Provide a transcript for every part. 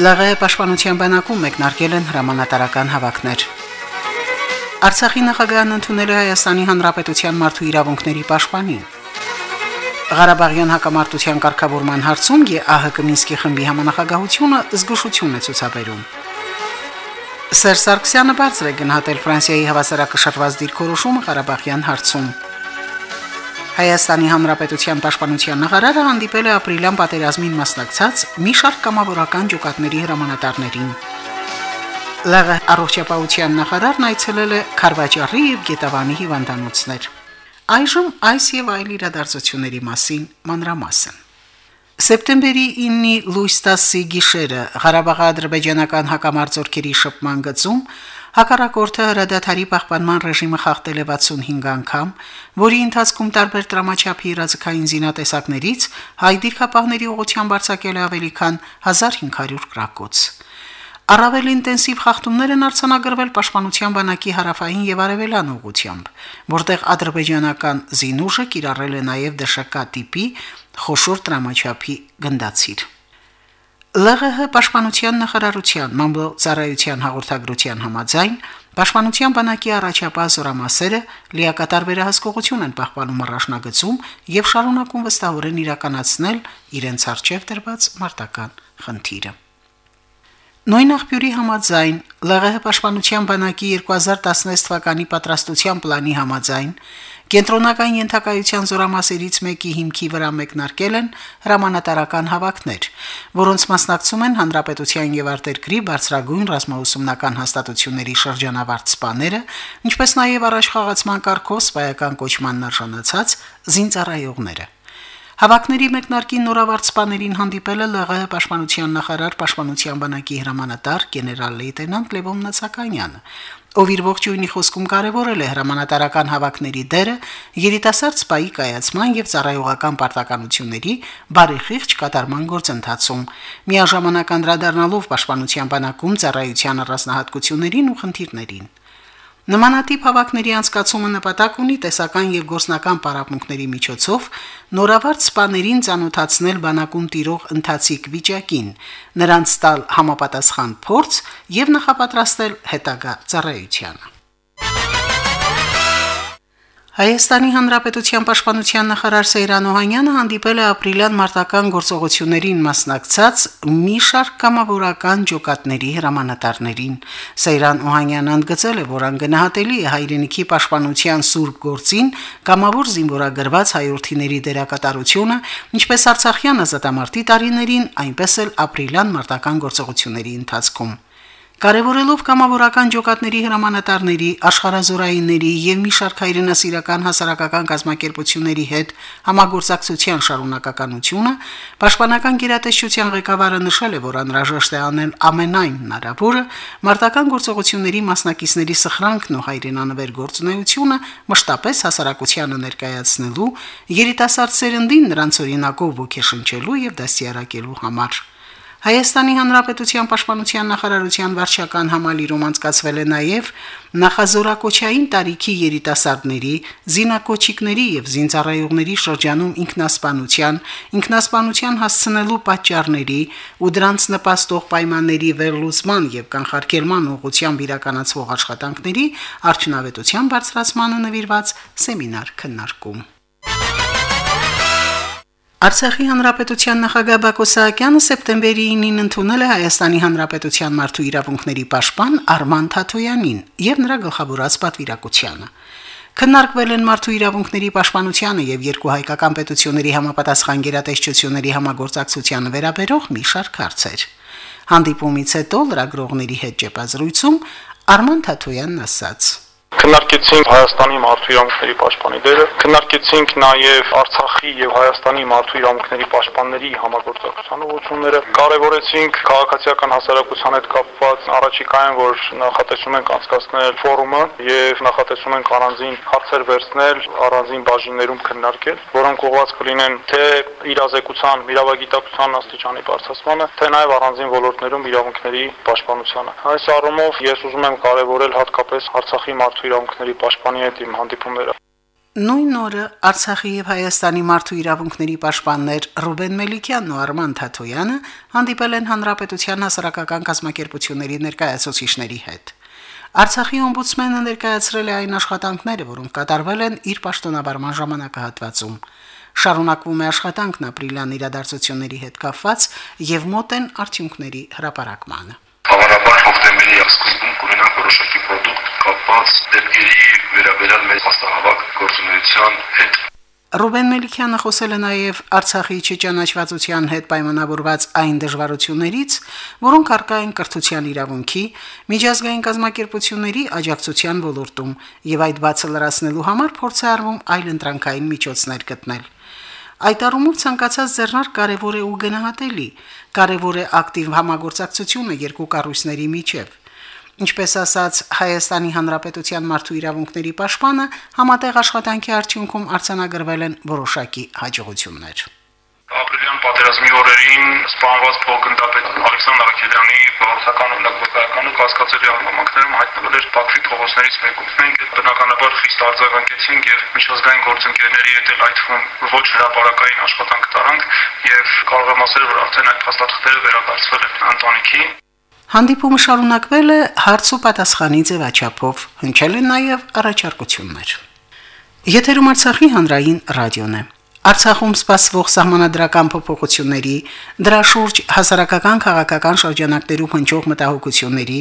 ԼՂ պաշտպանության բանակում մեկնարկել են հրամանատարական հավաքներ։ Արցախի նախագահն ընդունել է Հայաստանի Հանրապետության մարդու իրավունքների պաշտպանին։ Ղարաբաղյան հակամարտության կարգավորման հարցում ԵԱՀԿ Մինսկի խմբի համանախագահությունը զգուշություն է ցուցաբերում։ Սերժ Սարգսյանը բարձր է գնահատել Ֆրանսիայի հավասարակշռված դիրքորոշումը Ղարաբաղյան հարցում։ Հայաստանի Հանրապետության Պաշտպանության նախարարը հանդիպել է ապրիլյան պատերազմին մասնակցած մի շարք կամավորական ջոկատների հրամանատարներին։ ԼՂ առողջապահության նախարարն այցելել է Խարվաճարի եւ Գետավանի հիվանդանոցներ։ Այժմ այս եւ այլ իրադարձությունների մասին մանրամասն։ Սեպտեմբերի 9-ի լույս 10-ի գիշերը Ղարաբաղի ադրբեջանական հակամարտությունների շփման գծում Հակառակորդը հրադադարի պահպանման ռեժիմը խախտել է 65 անգամ, որի ընթացքում տարբեր դրամաչափի իրազեկային զինատեսակներից հայ դիրքապահների ուղղությամբ արձակել է ավելի քան 1500 գրակոց։ Առավել ինտենսիվ խախտումներ են արձանագրվել Պաշտպանության բանակի հարավային եւ արևելյան ուղությամբ, որտեղ ադրբեջանական զինուժը կիրառել է նաեւ ԴՇԿ տիպի խոշոր դրամաչափի գնդացիր։ ԼՂՀ պաշտպանության նախարարության մամլո ծառայության հաղորդագրության համաձայն պաշտպանության բանակի առաջապահ զորամասերը լիակատար վերահսկողություն են պահպանում առաջնագծում եւ շարունակում վստահորեն իրականացնել իրենց արժեվ դրված մարտական խնդիրը։ Նույն աղբյուրի համաձայն ԼՂՀ պաշտպանության բանակի 2016 թվականի պատրաստության պլանի համաձայն Կենտրոնական ենթակայության զորամասերից մեկի հիմքի վրա մեկնարկել են հրամանատարական հավաքներ, որոնց մասնակցում են հանրապետության եւ արտերկրի բարձրագույն ռազմաուսումնական հաստատությունների շրջանավարտ սպաները, ինչպես նաեւ առաջխաղացման կարգով սպայական կոչմանն արժանացած զինծառայողները։ Հավաքների մեկնարկին նորավարտ սպաներին հանդիպել է ԼՂՀ պաշտպանության նախարար պաշտպանության բանակի հրամանատար գեներալ լեյտենանտ Լևոն Նացականյանը, ով իր ողջույնի խոսքում կարևորել է հրամանատարական հավաքների դերը երիտասարդ սպայի կայացման եւ ծառայողական պարտականությունների բարեխիղճ կատարման գործընթացում, միաժամանակ անդրադառնալով պաշտպանության բանակում ծառայության առանձնահատկություններին ու խնդիրներին։ Նմանատիպ հավաքների անցկացումը նպատակ ունի տեսական եւ գործնական պարապմունքների միջոցով նորավարտ սպաներին ցանոթացնել բանակում տիրող ընթացիկ վիճակին, նրանց տալ համապատասխան փորձ եւ նախապատրաստել հետագա ծառայությանը։ Հայաստանի Հանրապետության Պաշտպանության նախարար Սեյրան Օհանյանը հանդիպել է ապրիլյան մարտական գործողություններին մասնակցած մի շարք կամավորական ջոկատների հրամանատարներին։ Սեյրան Օհանյանը ընդգծել է, որ անգնահատելի է հայրենիքի պաշտպանության սուրբ գործին կամավոր զինվորագրված հայրենիների դերակատարությունը, ինչպես Արցախյան ազատամարտի տարիներին, այնպես էլ ապրիլյան մարտական գործողությունների ընթացքում։ Կարևորելով կամավորական ջոկատների հրամանատարների, աշխարազորայինների եւ մի շարք հայրենասիրական հասարակական կազմակերպությունների հետ համագործակցության շարունակականությունը, Պաշտպանական գերատեսչության ղեկավարը նշել է, որ անհրաժեշտ է անել ամենայն հնարավորը մարտական գործողությունների մասնակիցների սխրանքն ու հայրենանվեր գործունեությունը մշտապես հասարակությանը ներկայացնելու, երիտասարդ սերնդին նրանց օրինակով ոգեշնչելու եւ դասյարակելու համար։ Հայաստանի Հանրապետության Պաշտպանության նախարարության վարչական համալիրում անցկացվել է նաև նախազորակոչային տարիքի երիտասարդների, զինակոչիկների եւ զինծառայողների շրջանում ինքնասպանության, ինքնասպանության հասցնելու պատճառների ու դրանց նպաստող պայմանների վերլուծման եւ կանխարգելման ուղղությամբ իրականացվող աշխատանքների արդյունավետության բարձրացմանը նվիրված սեմինար քննարկում։ Արցախի հանրապետության նախագահ Բակո Սահակյանը սեպտեմբերի 9-ին ընդունել է Հայաստանի հանրապետության մարդու իրավունքների պաշտպան Արման Թաթոյանին եւ նրա գլխավորած պատվիրակությանը։ Քննարկվել են մարդու իրավունքների պաշտպանությանը եւ երկու հայկական պետությունների համապատասխան գերատեսչությունների համագործակցությանը վերաբերող մի շարք հարցեր։ Հանդիպումից հետո լրագրողների հետ ճեպազրույցում Արման Թաթոյանն ասաց. Քննարկեցինք Հայաստանի մարդու իրավունքների պաշտպանի դերը, քննարկեցինք նաև Արցախի եւ Հայաստանի մարդու իրավունքների պաշտպանների համագործակցության ուղղությունները, կարևորեցինք քաղաքացիական հասարակության հետ կապված առաջիկայում, որ նախատեսում ենք անցկացնել ֆորումը եւ նախատեսում ենք առանձին հարցեր վերցնել, առանձին բաժիններում քննարկել, որոնք ուղղված կլինեն թե իրազեկության, իրավագիտակցության աստիճանի բարձրացմանը, թե նաև առանձին ոլորտներում իրավունքների պաշտպանությանը։ Այս առումով ես ուզում եմ կարևորել հատկապես Արցախի մարդու իրավունքների պաշտպանի հետ իմ հանդիպումները։ Նույն օրը Արցախի եւ Հայաստանի մարդու իրավունքների պաշտպաններ Ռուբեն Մելիքյանն ու Արման Թաթոյանը հանդիպել են Հանրապետության հասարակական կազմակերպությունների ներկայացուցիչների հետ։ Արցախի օմբուդսմենը ներկայացրել է այն աշխատանքները, որոնք կատարվել են իր պաշտոնավարման ժամանակահատվածում։ Շարունակվում է աշխատանքն ապրիլյան իրադարձությունների հետ կապված եւ մոտ են արդյունքների հրապարակմանը։ Բավարարաբար հոկտեմբերի սկզբում կունենանք որոշակի կապված դեպքերի վերաբերյալ մեր հաստահավաք գործունեության հետ։ Ռուբեն Մելիքյանը խոսել է նաև Արցախի չճանաչվածության հետ պայմանավորված այն դժվարություններից, որոնք արկա են կրթության իրավունքի, միջազգային կազմակերպությունների աջակցության ոլորտում, եւ այդ բացը լրացնելու համար փորձ է արվում այլ ընտրանքային միջոցներ գտնել։ Այդ առումով ցանկացած ձեռնարկ կարևոր է ու գնահատելի։ Կարևոր է ակտիվ համագործակցությունը երկու կառույցների միջև։ Ինչպես ասաց Հայաստանի Հանրապետության մարդու իրավունքների պաշտպանը, համատեղ աշխատանքի արդյունքում արձանագրվել են որոշակի հաջողություններ ապրիլյան պատերազմի օրերին սպանված փոխգնդապետ Ալեքսանդր Ակելյանի փոխական ունակայականը կասկածելի համակներում հայտնվել էր Բաքվի փողոցներից մեկում։ Մենք այդ բնականաբար խիստ արձագանքեցինք եւ միջազգային գործընկերների հետ էլ այդ թվում ոչ հրապարակային աշխատանք տարանք եւ կարող եմ ասել, որ արդեն այդ փաստաթղթերը վերադարձվել են ընտանիքի Հանդիպումը շարունակվել է հարց ու պատասխանի ձևաչափով, հնչել են նաև առաջարկություններ։ Եթերում Արցախի հանրային ռադիոն է։ Արցախում սպասվող սահմանադրական փոփոխությունների, դրա շուրջ հասարակական քաղաքական շրջանակներում հնչող մտահոգությունների,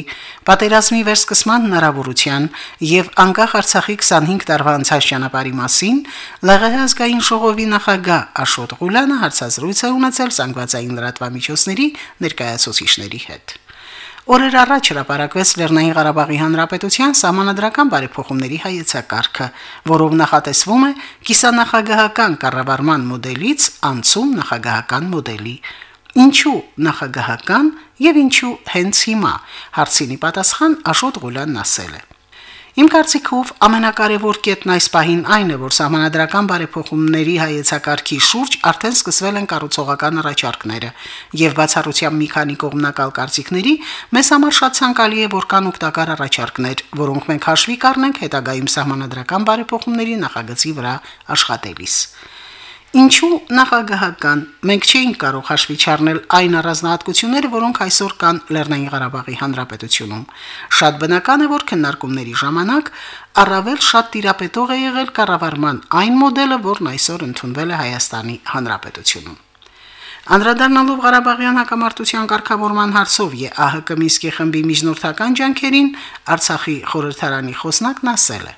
պատերազմի վերսկսման հնարավորության եւ անկախ Արցախի 25 տարվա անցած ճանապարհի մասին ԼՂՀ ազգային ժողովի նախագահ Աշոտ Ղուլյանը հարցազրույց է ունեցել ցանկացային լրատվամիջոցների ներկայացուցիչների հետ։ Օրեր առաջ հրապարակվեց Լեռնային Ղարաբաղի Հանրապետության համանadrական բարեփոխումների հայեցակարգը, որով նախատեսվում է կիսանախագահական կառավարման մոդելից անցում նախագահական մոդելի։ Ինչու նախագահական եւ ինչու հենց հիմա։ Հարցինի պատասխան Աշոտ Ղուլյանն ասել է. Իմ կարծիքով ամենակարևոր կետն այս պահին այն է, որ համանadrական բարեփոխումների հայեցակարգի շուրջ արդեն սկսվել են կառուցողական առաջարկները, եւ բացառությամբ մի քանի կողմնակալ կարծիքների, մեզ համար շատ ցանկալի է, որ կան օգտակար առաջարկներ, որոնք մենք հաշվի կառնենք հետագայում համանadrական բարեփոխումների նախագծի վրա աշխատելիս։ Ինչու նախագահական մենք չէինք կարող հաշվի չառնել այն առանձնահատկությունները, որոնք այսօր կան Լեռնային Ղարաբաղի Հանրապետությունում։ Շատ բնական է, որ քննարկումների ժամանակ առավել շատ տիրապետող է եղել կառավարման այն մոդելը, որն այսօր ընդունվել է Հայաստանի Հանրապետությունում։ Անդրադառնալով Ղարաբաղյան հակամարտության ղեկավարման հարցով ԵԱՀԿ Մինսկի խմբի միջնորդական ջանքերին Արցախի խորհրդարանի խոսնակն ասել է.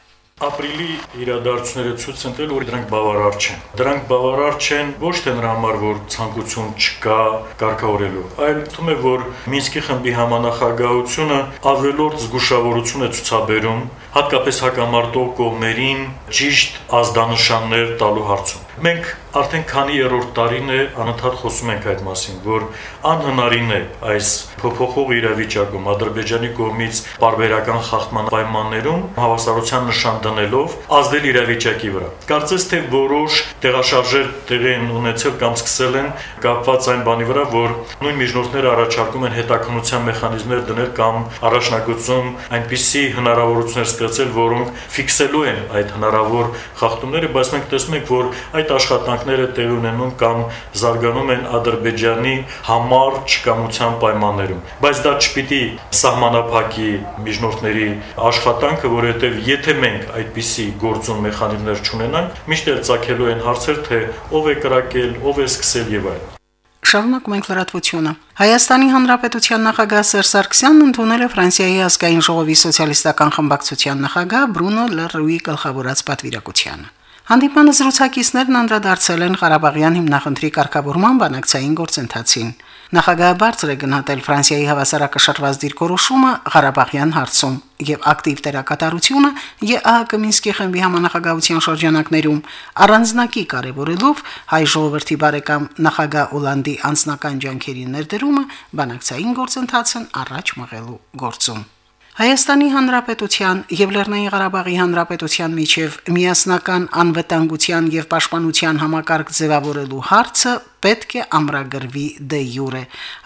Ապրիլի իրադարձությունները ցույց են տվել, որ դրանք բավարար չեն։ Դրանք բավարար չեն ոչ թե նրա համար, որ ցանկություն չկա կարգավորելու, այլ թվում է, որ Մինսկի խմբի համանախագահությունը ավելորդ զգուշավորություն է ցուցաբերում հատկապես հակամարտող կողմերին ճիշտ ազդանշաններ տալու հարցում։ Մենք արդեն քանի երրորդ տարին է անընդհատ խոսում ենք այդ մասին, որ անհնարին է այս փոփոխող իրավիճակում Ադրբեջանի կողմից բարբերական խախտման պայմաններում հավասարության նշան դնելով ազդել իրավիճակի վրա։ Կարծես թե որոշ տեղաշարժեր տեղի են ունեցել կամ սկսել են կապված այն բանի վրա, որ նույն միջնորդները առաջարկում են հետաքննության մեխանիզմներ դնել կամ առաջնագծում այնպիսի հնարավորություններ ստեղծել, որոնք ֆիքսելու են այդ հնարավոր խախտումները, բայց մենք տեսնում ենք, որ այդ աշխատանքները տեղի ունենում կամ զարգանում են Ադրբեջանի համար չկամության պայմաններում։ Բայց դա չպիտի սահմանափակի միջնորդների աշխատանքը, որովհետև եթե մենք այդպիսի գործուն մեխանիզմներ չունենանք, միշտ էլ ցակելու են հարցեր, թե ով է կրակել, ով է սկսել եւ այլն։ Շարունակում ենք լրատվությունը։ Հայաստանի Հանրապետության նախագահ Սերժ Սարգսյանն ընդունել է Ֆրանսիայի ազգային ժողովի սոցիալիստական խմբակցության նախագահ Բրունո Լռուի գլխավորած պատվիրակությանը։ Հանդիպանը զրուցակիցներն անդրադարձել են Ղարաբաղյան հիմնախնդրի կարգավորման բանակցային գործընթացին։ Նախագահը բարձր է գնահատել Ֆրանսիայի հավասարակշռված դիրքորոշումը Ղարաբաղյան հարցում եւ ակտիվ դերակատարությունը ԵԱՀԿ Մինսկի խմբի համանախագահության շրջանակներում առանձնակի կարևորելով հայ ժողովրդի բարեկամ նախագահ Օլանդի անձնական ջանքերի ներդրումը բանակցային գործընթացն առաջ մղելու գործում։ Հայաստանի Հանրապետության եւ Լեռնային Ղարաբաղի Հանրապետության միջև միասնական անվտանգության եւ պաշտպանության համակարգ ձևավորելու հարցը պետք է ամրագրվի դե յուրե։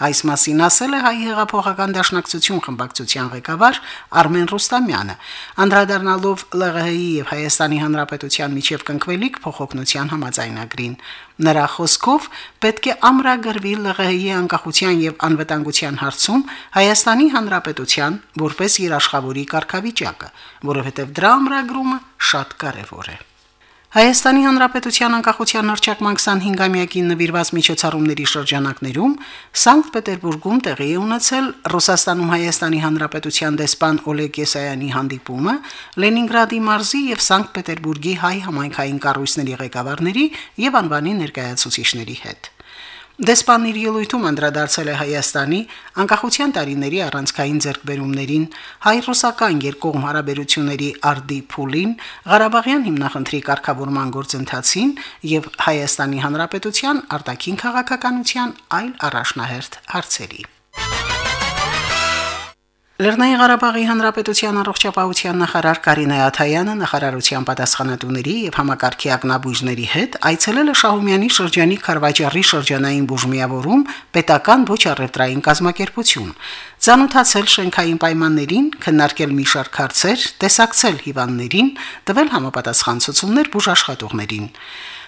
Այս մասին ասել է հայ հեղափոխական դաշնակցություն խմբակցության ղեկավար Արմեն Ռուստամյանը, անդրադառնալով ԼՂՀ-ի եւ Հայաստանի Հանրապետության միջև կնքվելիք փոխօգնության համաձայնագրին։ Նրա խոսքով պետք է ամրագրվի ԼՂՀ-ի անկախության եւ անվտանգության հարցում Հայաստանի Հանրապետության որպես երաշխավորի կարգավիճակը, որովհետեւ դրա ամրագրումը շատ կարեւոր է։ Հայաստանի Հանրապետության անկախության հռչակման 25-ամյակին նվիրված միջոցառումների շրջանակներում Սանկտ Պետերբուրգում տեղի է ունեցել Ռուսաստանում Հայաստանի Հանրապետության դեսպան Օլեգ Եսայանի հանդիպումը, Լենինգրադի մարզի եւ Սանկտ Պետերբուրգի հայ համայնքային կառույցների ղեկավարների եւ անվանի ներկայացուցիչների հետ։ Դեսպանն իր ելույթում անդրադարձել է Հայաստանի անկախության տարիների առանցքային ձեռքբերումներին, հայ-ռուսական երկկողմ հարաբերությունների արդի փուլին, Ղարաբաղյան հիմնախնդրի կարգավորման գործընթացին եւ Հայաստանի Հանրապետության արտաքին քաղաքականության այլ առաջնահերթ հարցերի։ Լեռնային Ղարաբաղի Հանրապետության առողջապահության նախարար Կարինե Աթայանը նախարարության պատասխանատուների եւ համակարգի ակնաբույժների հետ այցելել է Շահումյանի շրջանի Խարվաճարի շրջանային բուժմիավորում պետական ոչ առևտրային կազմակերպություն։ Ցանոթացել շենքային պայմաններին, քննարկել մի շարք հարցեր, տեսակցել հիվանդներին, տվել համապատասխան ցուցումներ բուժաշխատողներին։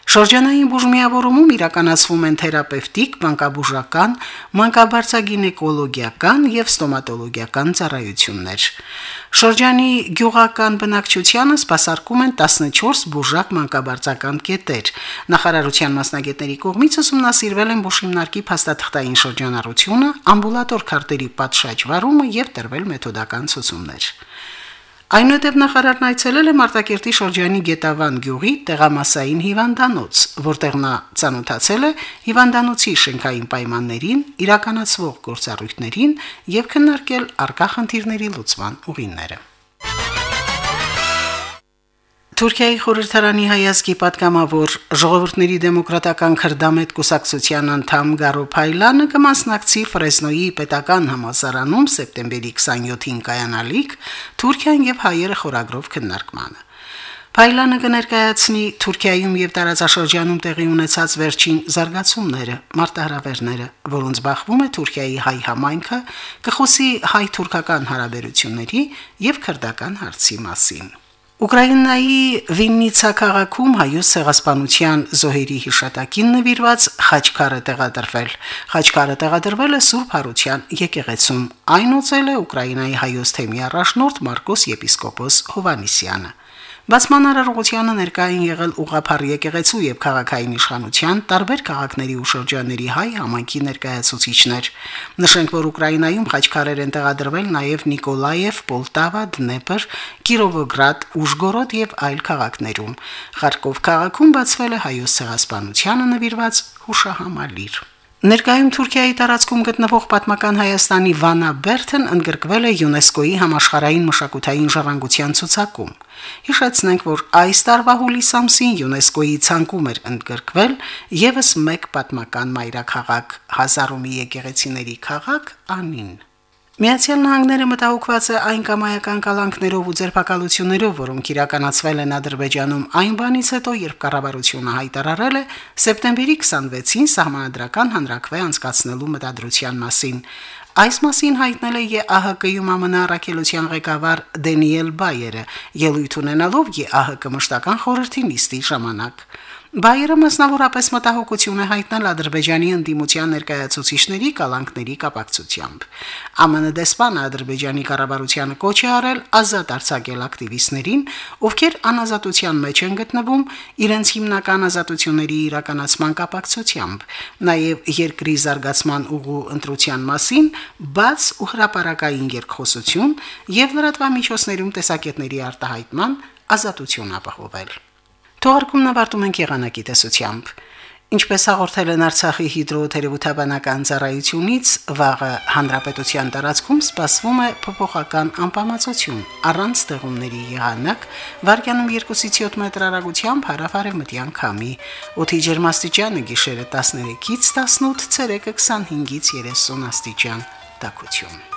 Շրջանային բուժմիավորումում իրականացվում են թերապևտիկ, մանկաբուժական, մանկաբարձագինեկոլոգիական եւ ստոմատոլոգիական ծառայություններ։ Շրջանի գյուղական բնակչությանը սպասարկում են 14 բուժակ մանկաբարձական կետեր։ Նախարարության մասնագետների կողմից ուսումնասիրվել են բուժիմնարկի փաստաթղթային շրջանառությունը, ամբուլատոր քարտերի պատշաճ վարումը եւ տրվել մեթոդական ցուցումներ։ Այնուհետև նախարարն այցելել է Մարտակերտի շրջանի Գետավան գյուղի տեղամասային հիվանդանոց, որտեղ նա ցանոթացել է հիվանդանոցի շենքային պայմաններին, իրականացվող գործառույթներին եւ քննարկել արկա խնդիրների լուծման ուղիները։ Թուրքիայի խորհրդարանի հայազգի պատգամավոր ժողովուրդների դեմոկրատական քրդամետ կուսակցության անդամ Գարո Փայլանը կմասնակցի Ֆրեսնոյի պետական համալսարանում սեպտեմբերի 27-ին կայանալիք Թուրքիան եւ հայերը խորագրով քննարկմանը։ Փայլանը կներկայացնի Թուրքիայում եւ տարածաշրջանում տեղի ունեցած վերջին զարգացումները, մարտահրավերները, որոնց բախվում է Թուրքիայի հայ համայնքը, կխոսի հայ-թուրքական հարաբերությունների եւ քրդական հարցի մասին։ Ուկրաինայի Վիննիցա քաղաքում հայոց ցեղասպանության զոհերի հիշատակին նվիրված խաչքարը տեղադրվել։ Խաչքարը տեղադրվել է Սուրբ Հարության եկեղեցում։ Այն ուծել է Ուկրաինայի հայոց թեմի առաջնորդ Մարկոս եպիսկոպոս Հովանիսյանը։ Բացման արարողությանը ներկայ են եղել ուղափառ եկեղեցու եւ քաղաքային իշխանության տարբեր քաղաքների ու շրջանների հայ համայնքի ներկայացուցիչներ։ Նշենք, որ Ուկրաինայում խաչքարեր են տեղադրվել նաեւ Նիկոլաև, Պոլտավա, Դնեպր, Կիրովոգրադ, Ուժգորոդ եւ այլ քաղաքներում։ Խարկով քաղաքում բացվել է հայոց ցեղասպանությանը նվիրված հուշահամալիր։ Ներկայում Թուրքիայի տարածքում գտնվող պատմական Հայաստանի Վանա Բերթն ընդգրկվել է ՅՈՒՆԵՍԿՕ-ի համաշխարհային մշակութային ժառանգության ցուցակում։ Հիշեցնենք, որ այս տարվա հուլիս ամսին ՅՈՒՆԵՍԿՕ-ի ցանկում էր ընդգրկվել եւս մեկ պատմական մայրաքաղաք՝ հազարումի եկեղեցիների քաղաք Անին։ Միացյալ Նահանգները մտահոգված է այն կամայական կալանքներով ու ձերբակալություններով, որոնք իրականացվել են Ադրբեջանում այն բանից հետո, երբ կառավարությունը հայտարարել է սեպտեմբերի 26-ին սահմանադրական հանրակրվե անցկացնելու մտադրության մասին։ Այս մասին հայտնել է ԵԱՀԿ-ում ԱՄՆ առաքելության ղեկավար Դենիել Բայերը, ելույթ ունենալով ԵԱՀԿ մշտական խորհրդի նիստի ժամանակ։ Բայերը մասնավորապես մտահոգություն է հայտնել Ադրբեջանի ընդդիմության ներկայացուցիչների կալանքների կապակցությամբ։ ԱՄՆ դեսպանը Ադրբեջանի կառավարությանը կոչ է արել ազատ արձակել ակտիվիստներին, ովքեր անազատության մեջ են գտնվում իրենց հիմնական ազատությունների իրականացման կապակցությամբ, նաև երկրի զարգացման ուղու ընտրության մասին բաց ու հրաապարակային երկխոսություն եւ լրատվամիջոցներում տեսակետների արտահայտման ազատություն ապահովել։ Թողարկումն ավարտում ենք եղանակի տեսությամբ։ Ինչպես հաղորդել են Արցախի հիդրոթերապևտաբանական ծառայությունից, վաղը հանրապետության տարածքում սպասվում է փոփոխական անպամացություն առանց ձեղումների եղանակ, վարկյանում 2-ից 7 մետր հեռագությամբ հարավարևմտյան քամի։ Օդի ջերմաստիճանը գիշերը 13-ից 18, ցերեկը 25-ից 30 աստիճան։ Տակություն։